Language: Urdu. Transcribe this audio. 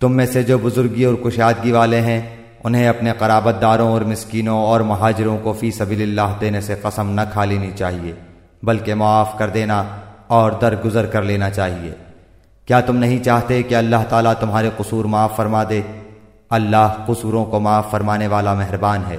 تم میں سے جو بزرگی اور کشادگی والے ہیں، انہیں اپنے قرابت داروں اور مسکینوں اور مہاجروں کو فی سبیل اللہ دینے سے قسم نہ کھا لینی چاہیے، بلکہ معاف کر دینا اور درگزر کر لینا چاہیے۔ کیا تم نہیں چاہتے کہ اللہ تعالیٰ تمہارے قصور معاف فرما دے؟ اللہ قصوروں کو معاف فرمانے والا مہربان ہے۔